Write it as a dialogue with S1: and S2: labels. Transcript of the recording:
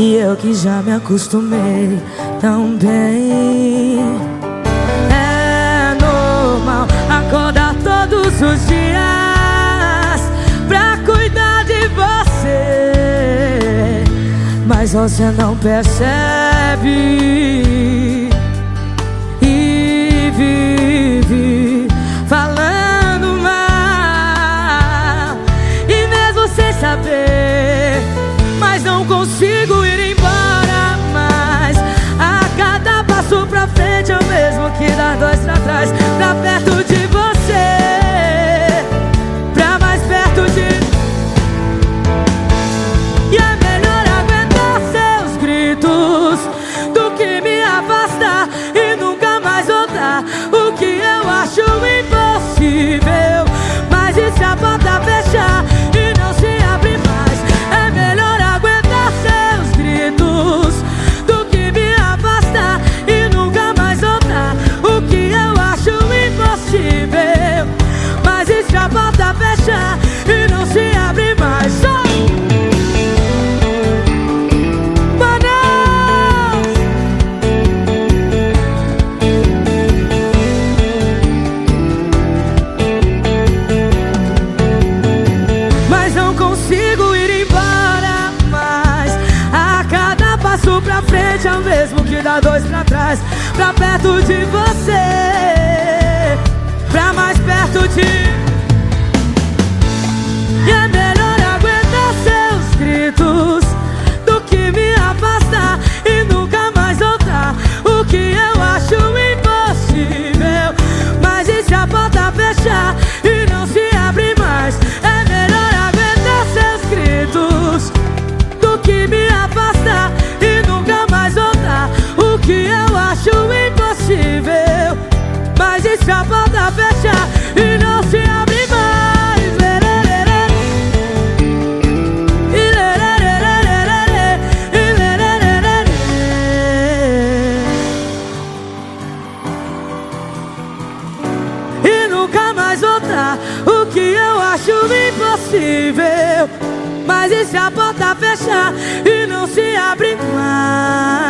S1: E eu que já me acostumei tão bem. É normal acordar todos os dias pra cuidar de você. Mas você não percebe. E vive falando mal. E mesmo sem saber, frente é o mesmo que dá dois pra trás Pra perto de você Pra mais perto de porta fechar e não se abre mais. E. E. E nunca mais voltar O que eu acho impossível Mas e se a porta fechar E não se abre mais